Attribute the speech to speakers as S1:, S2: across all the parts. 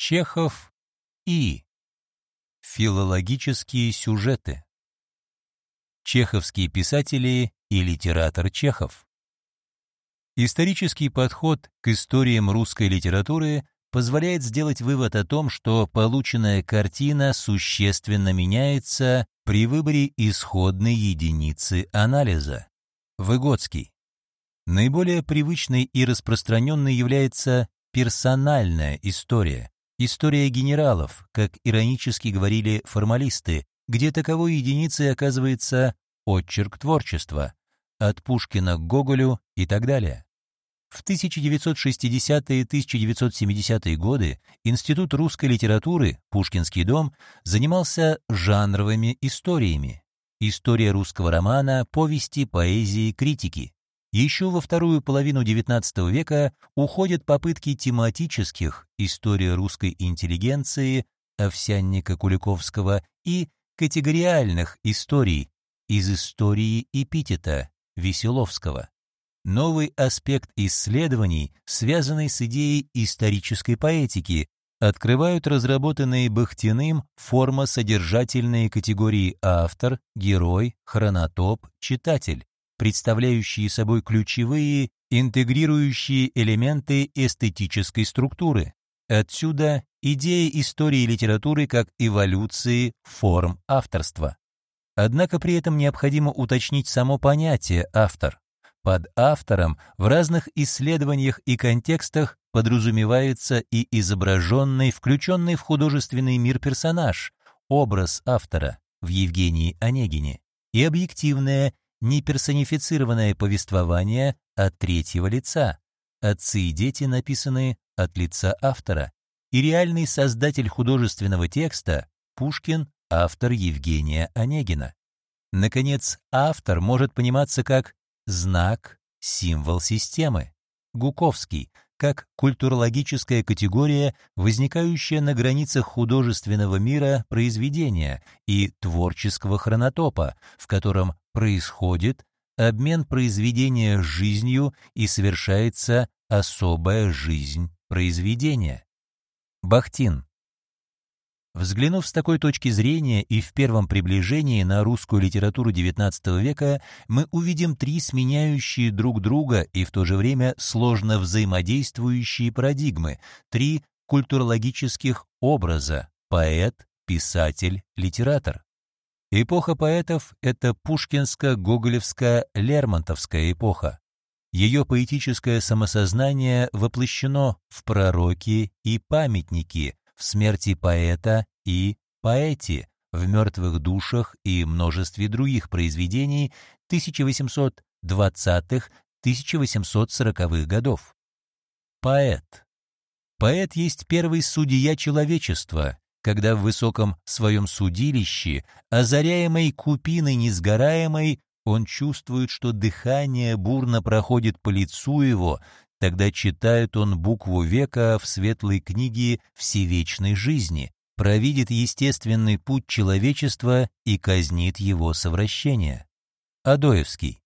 S1: Чехов и Филологические сюжеты Чеховские писатели и литератор Чехов Исторический подход к историям русской литературы позволяет сделать вывод о том, что полученная картина существенно меняется при выборе исходной единицы анализа. Выгодский. Наиболее привычной и распространенной является персональная история, история генералов, как иронически говорили формалисты, где таковой единицей оказывается отчерк творчества, от Пушкина к Гоголю и так далее. В 1960-е и 1970-е годы Институт русской литературы, Пушкинский дом, занимался жанровыми историями. История русского романа, повести, поэзии, критики. Еще во вторую половину XIX века уходят попытки тематических «История русской интеллигенции» Овсянника Куликовского и категориальных историй из истории эпитета Веселовского. Новый аспект исследований, связанный с идеей исторической поэтики, открывают разработанные Бахтиным форма-содержательные категории автор, герой, хронотоп, читатель, представляющие собой ключевые, интегрирующие элементы эстетической структуры. Отсюда идея истории литературы как эволюции форм авторства. Однако при этом необходимо уточнить само понятие «автор». Под автором в разных исследованиях и контекстах подразумевается и изображенный, включенный в художественный мир персонаж, образ автора в Евгении Онегине, и объективное, неперсонифицированное повествование от третьего лица. Отцы и дети написаны от лица автора. И реальный создатель художественного текста Пушкин, автор Евгения Онегина. Наконец, автор может пониматься как знак, символ системы. Гуковский, как культурологическая категория, возникающая на границах художественного мира произведения и творческого хронотопа, в котором происходит обмен произведения с жизнью и совершается особая жизнь произведения. Бахтин. Взглянув с такой точки зрения и в первом приближении на русскую литературу XIX века, мы увидим три сменяющие друг друга и в то же время сложно взаимодействующие парадигмы, три культурологических образа – поэт, писатель, литератор. Эпоха поэтов — это пушкинско-гоголевско-лермонтовская эпоха. Ее поэтическое самосознание воплощено в пророке и памятнике, в смерти поэта и поэте, в мертвых душах и множестве других произведений 1820-1840-х годов. Поэт. Поэт есть первый судья человечества, когда в высоком своем судилище, озаряемой купиной несгораемой, он чувствует, что дыхание бурно проходит по лицу его, Тогда читает он букву века в светлой книге всевечной жизни, провидит естественный путь человечества и казнит его совращение. Адоевский.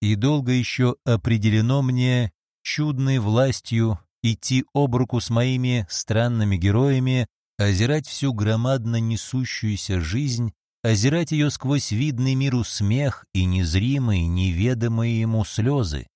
S1: И долго еще определено мне чудной властью идти об руку с моими странными героями, озирать всю громадно несущуюся жизнь, озирать ее сквозь видный миру смех и незримые, неведомые ему слезы,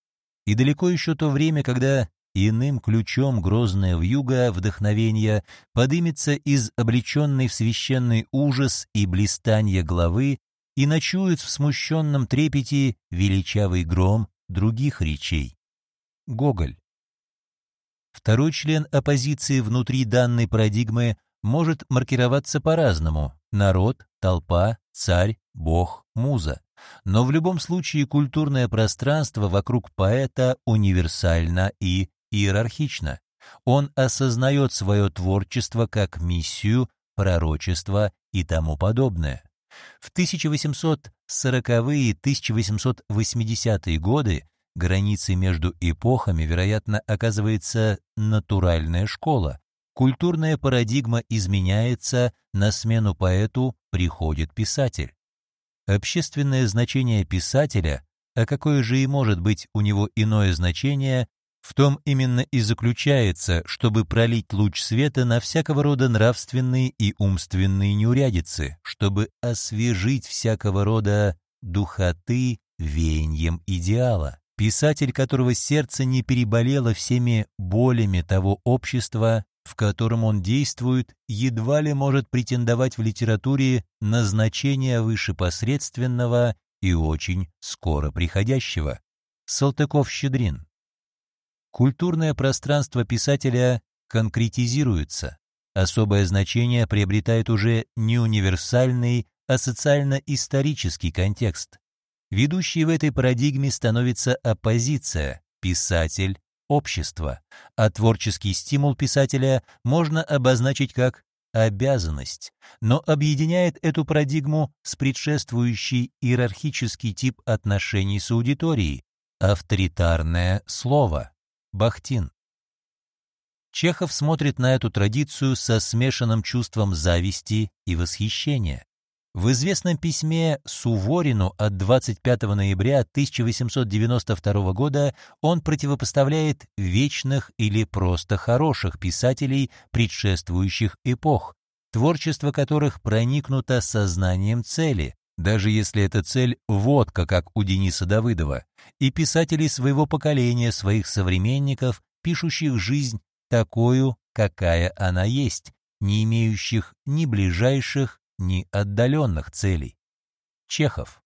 S1: и далеко еще то время, когда иным ключом грозное вьюга вдохновения подымется из облеченной в священный ужас и блистанье главы и ночует в смущенном трепете величавый гром других речей. Гоголь. Второй член оппозиции внутри данной парадигмы может маркироваться по-разному – народ, толпа, царь, бог, муза. Но в любом случае культурное пространство вокруг поэта универсально и иерархично. Он осознает свое творчество как миссию, пророчество и тому подобное. В 1840-е 1880-е годы границей между эпохами, вероятно, оказывается натуральная школа. Культурная парадигма изменяется, на смену поэту приходит писатель. Общественное значение писателя, а какое же и может быть у него иное значение, В том именно и заключается, чтобы пролить луч света на всякого рода нравственные и умственные неурядицы, чтобы освежить всякого рода духоты веянием идеала. Писатель, которого сердце не переболело всеми болями того общества, в котором он действует, едва ли может претендовать в литературе на значение вышепосредственного и очень скоро приходящего. Салтыков-Щедрин. Культурное пространство писателя конкретизируется. Особое значение приобретает уже не универсальный, а социально-исторический контекст. Ведущей в этой парадигме становится оппозиция, писатель, общество, а творческий стимул писателя можно обозначить как обязанность, но объединяет эту парадигму с предшествующий иерархический тип отношений с аудиторией, авторитарное слово. Бахтин. Чехов смотрит на эту традицию со смешанным чувством зависти и восхищения. В известном письме Суворину от 25 ноября 1892 года он противопоставляет вечных или просто хороших писателей предшествующих эпох, творчество которых проникнуто сознанием цели, даже если эта цель водка, как у Дениса Давыдова, и писателей своего поколения, своих современников, пишущих жизнь такую, какая она есть, не имеющих ни ближайших, ни отдаленных целей. Чехов.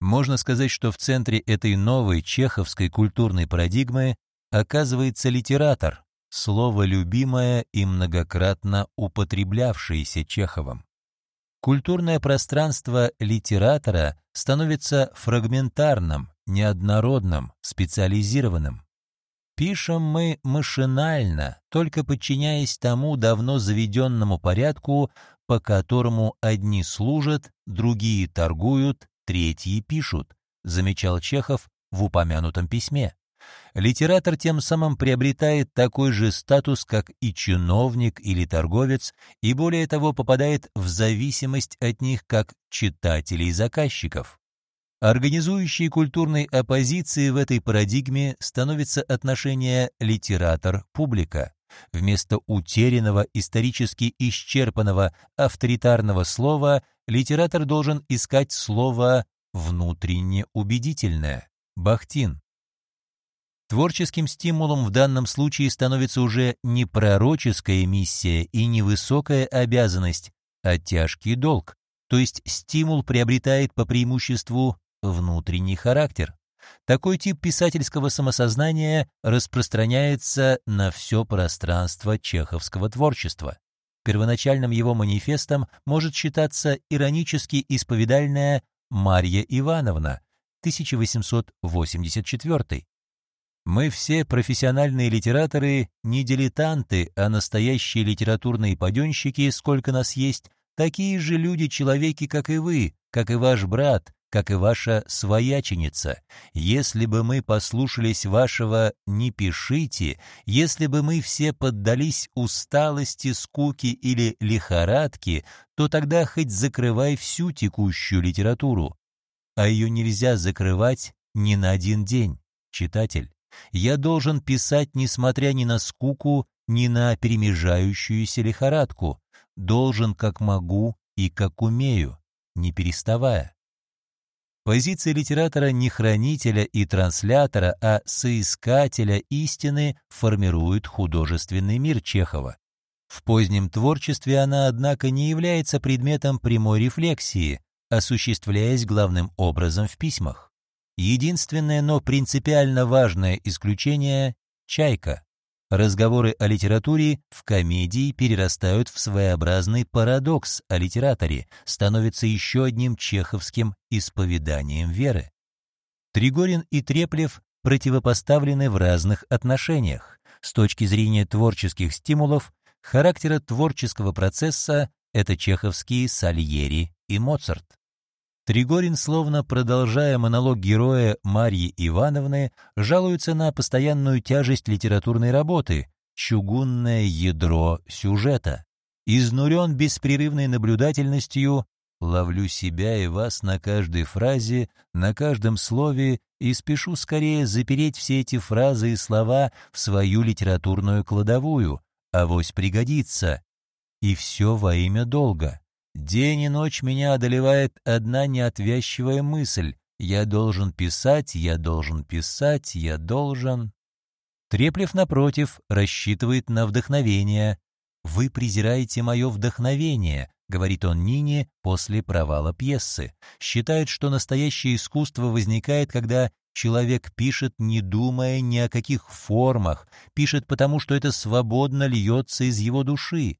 S1: Можно сказать, что в центре этой новой чеховской культурной парадигмы оказывается литератор, слово любимое и многократно употреблявшееся Чеховым. Культурное пространство литератора становится фрагментарным, неоднородным, специализированным. Пишем мы машинально, только подчиняясь тому давно заведенному порядку, по которому одни служат, другие торгуют, третьи пишут, замечал Чехов в упомянутом письме. Литератор тем самым приобретает такой же статус, как и чиновник или торговец, и более того попадает в зависимость от них как читателей и заказчиков. Организующей культурной оппозиции в этой парадигме становится отношение литератор-публика. Вместо утерянного, исторически исчерпанного авторитарного слова литератор должен искать слово внутренне убедительное. Бахтин. Творческим стимулом в данном случае становится уже не пророческая миссия и не высокая обязанность, а тяжкий долг, то есть стимул приобретает по преимуществу внутренний характер. Такой тип писательского самосознания распространяется на все пространство чеховского творчества. Первоначальным его манифестом может считаться иронически исповедальная Марья Ивановна, 1884 мы все профессиональные литераторы не дилетанты, а настоящие литературные паденщики, сколько нас есть, такие же люди-человеки, как и вы, как и ваш брат, как и ваша свояченица. Если бы мы послушались вашего «не пишите», если бы мы все поддались усталости, скуки или лихорадке, то тогда хоть закрывай всю текущую литературу. А ее нельзя закрывать ни на один день, читатель. Я должен писать, несмотря ни на скуку, ни на перемежающуюся лихорадку. Должен, как могу и как умею, не переставая. Позиция литератора не хранителя и транслятора, а соискателя истины формирует художественный мир Чехова. В позднем творчестве она, однако, не является предметом прямой рефлексии, осуществляясь главным образом в письмах. Единственное, но принципиально важное исключение — «Чайка». Разговоры о литературе в комедии перерастают в своеобразный парадокс о литераторе, становятся еще одним чеховским исповеданием веры. Тригорин и Треплев противопоставлены в разных отношениях. С точки зрения творческих стимулов, характера творческого процесса — это чеховские Сальери и Моцарт. Тригорин, словно продолжая монолог героя Марьи Ивановны, жалуется на постоянную тяжесть литературной работы, чугунное ядро сюжета. Изнурен беспрерывной наблюдательностью, ловлю себя и вас на каждой фразе, на каждом слове и спешу скорее запереть все эти фразы и слова в свою литературную кладовую, авось пригодится. И все во имя долга. День и ночь меня одолевает одна неотвязчивая мысль. Я должен писать, я должен писать, я должен... Треплев, напротив, рассчитывает на вдохновение. «Вы презираете мое вдохновение», — говорит он Нине после провала пьесы. Считает, что настоящее искусство возникает, когда человек пишет, не думая ни о каких формах, пишет потому, что это свободно льется из его души.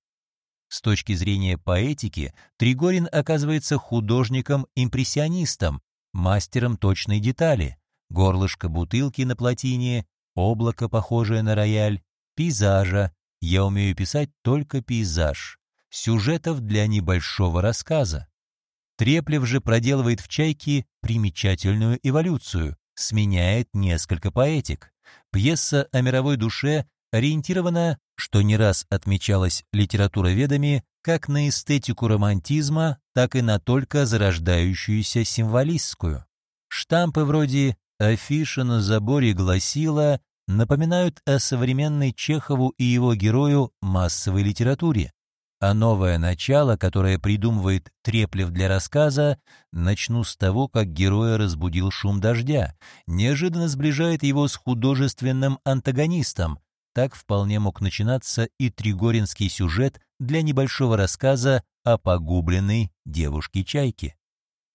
S1: С точки зрения поэтики, Тригорин оказывается художником-импрессионистом, мастером точной детали. Горлышко бутылки на плотине, облако, похожее на рояль, пейзажа. Я умею писать только пейзаж. Сюжетов для небольшого рассказа. Треплев же проделывает в «Чайке» примечательную эволюцию, сменяет несколько поэтик. Пьеса о мировой душе ориентирована, что не раз отмечалось литературоведами, как на эстетику романтизма, так и на только зарождающуюся символистскую. Штампы вроде «Афиша на заборе гласила» напоминают о современной Чехову и его герою массовой литературе. А новое начало, которое придумывает Треплев для рассказа, начну с того, как героя разбудил шум дождя, неожиданно сближает его с художественным антагонистом, так вполне мог начинаться и тригоринский сюжет для небольшого рассказа о погубленной девушке-чайке.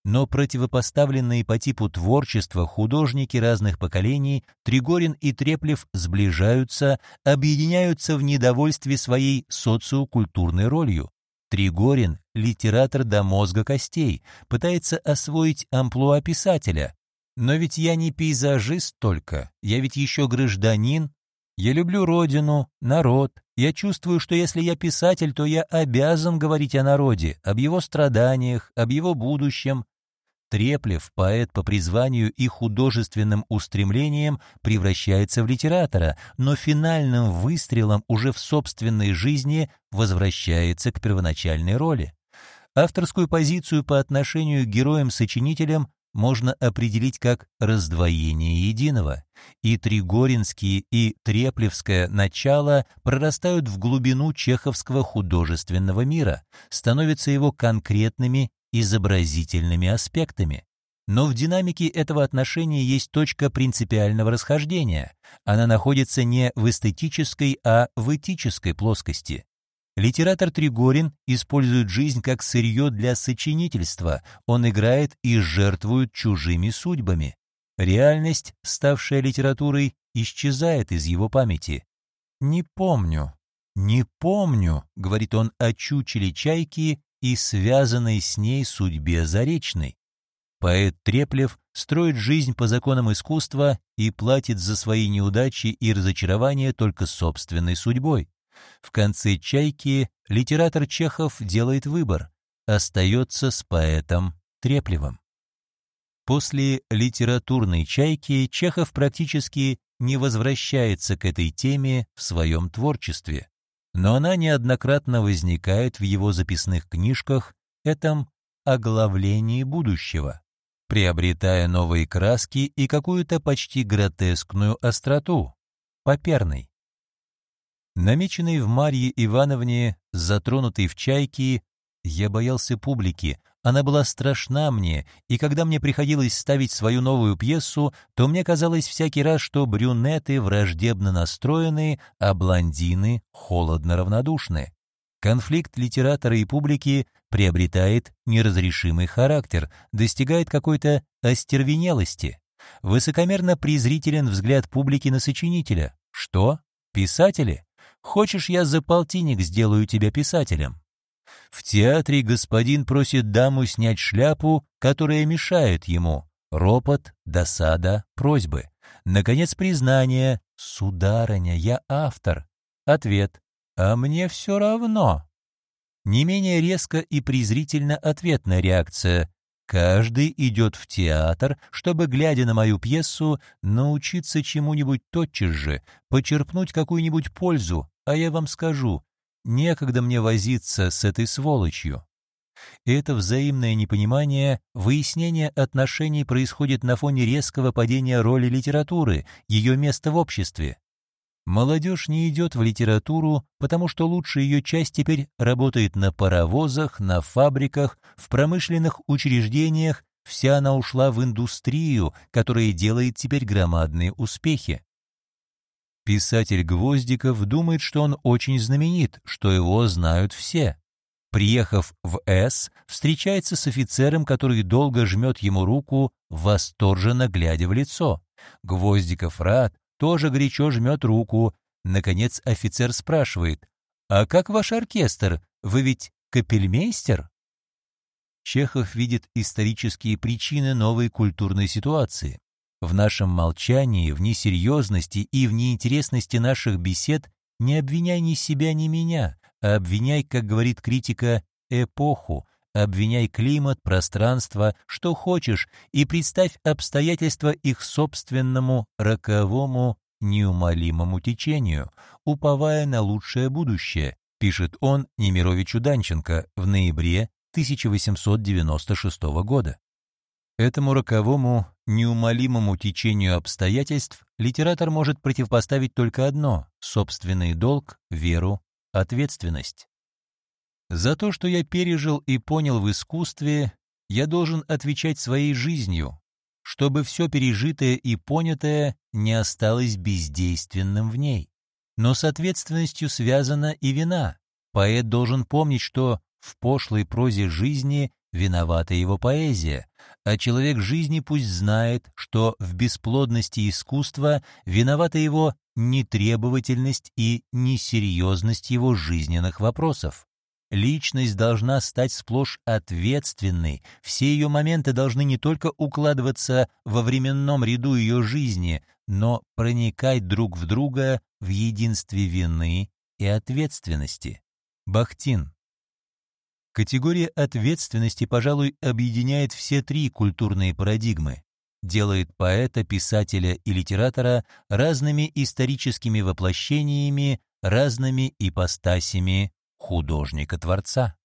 S1: Но противопоставленные по типу творчества художники разных поколений Тригорин и Треплев сближаются, объединяются в недовольстве своей социокультурной ролью. Тригорин — литератор до мозга костей, пытается освоить амплуа писателя. Но ведь я не пейзажист только, я ведь еще гражданин, я люблю родину, народ. Я чувствую, что если я писатель, то я обязан говорить о народе, об его страданиях, об его будущем. Треплев, поэт по призванию и художественным устремлениям, превращается в литератора, но финальным выстрелом уже в собственной жизни возвращается к первоначальной роли. Авторскую позицию по отношению к героям-сочинителям можно определить как раздвоение единого, и Тригоринские и Треплевское начало прорастают в глубину чеховского художественного мира, становятся его конкретными изобразительными аспектами. Но в динамике этого отношения есть точка принципиального расхождения. Она находится не в эстетической, а в этической плоскости. Литератор Тригорин использует жизнь как сырье для сочинительства, он играет и жертвует чужими судьбами. Реальность, ставшая литературой, исчезает из его памяти. «Не помню, не помню», — говорит он о чучеле чайки и связанной с ней судьбе Заречной. Поэт Треплев строит жизнь по законам искусства и платит за свои неудачи и разочарования только собственной судьбой. В конце «Чайки» литератор Чехов делает выбор, остается с поэтом Треплевым. После литературной «Чайки» Чехов практически не возвращается к этой теме в своем творчестве, но она неоднократно возникает в его записных книжках, этом оглавлении будущего, приобретая новые краски и какую-то почти гротескную остроту, поперной. Намеченный в Марье Ивановне, затронутый в чайке, я боялся публики, она была страшна мне, и когда мне приходилось ставить свою новую пьесу, то мне казалось всякий раз, что брюнеты враждебно настроены, а блондины холодно равнодушны. Конфликт литератора и публики приобретает неразрешимый характер, достигает какой-то остервенелости. Высокомерно презрителен взгляд публики на сочинителя. Что? Писатели? Хочешь, я за полтинник сделаю тебя писателем?» В театре господин просит даму снять шляпу, которая мешает ему. Ропот, досада, просьбы. Наконец, признание. «Сударыня, я автор». Ответ. «А мне все равно». Не менее резко и презрительно ответная реакция. Каждый идет в театр, чтобы, глядя на мою пьесу, научиться чему-нибудь тотчас же, почерпнуть какую-нибудь пользу, а я вам скажу, некогда мне возиться с этой сволочью. Это взаимное непонимание, выяснение отношений происходит на фоне резкого падения роли литературы, ее места в обществе. Молодежь не идет в литературу, потому что лучшая ее часть теперь работает на паровозах, на фабриках, в промышленных учреждениях, вся она ушла в индустрию, которая делает теперь громадные успехи. Писатель Гвоздиков думает, что он очень знаменит, что его знают все. Приехав в С, встречается с офицером, который долго жмет ему руку, восторженно глядя в лицо. Гвоздиков рад, тоже горячо жмет руку. Наконец офицер спрашивает, «А как ваш оркестр? Вы ведь капельмейстер?» Чехов видит исторические причины новой культурной ситуации. В нашем молчании, в несерьезности и в неинтересности наших бесед не обвиняй ни себя, ни меня, а обвиняй, как говорит критика, эпоху, обвиняй климат, пространство, что хочешь, и представь обстоятельства их собственному роковому неумолимому течению, уповая на лучшее будущее, пишет он Немировичу Данченко в ноябре 1896 года. Этому роковому, неумолимому течению обстоятельств литератор может противопоставить только одно — собственный долг, веру, ответственность. За то, что я пережил и понял в искусстве, я должен отвечать своей жизнью, чтобы все пережитое и понятое не осталось бездейственным в ней. Но с ответственностью связана и вина. Поэт должен помнить, что в пошлой прозе жизни виновата его поэзия, а человек жизни пусть знает, что в бесплодности искусства виновата его нетребовательность и несерьезность его жизненных вопросов. Личность должна стать сплошь ответственной, все ее моменты должны не только укладываться во временном ряду ее жизни, но проникать друг в друга в единстве вины и ответственности. Бахтин Категория ответственности, пожалуй, объединяет все три культурные парадигмы, делает поэта, писателя и литератора разными историческими воплощениями, разными ипостасями художника-творца.